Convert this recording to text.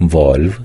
Volvo.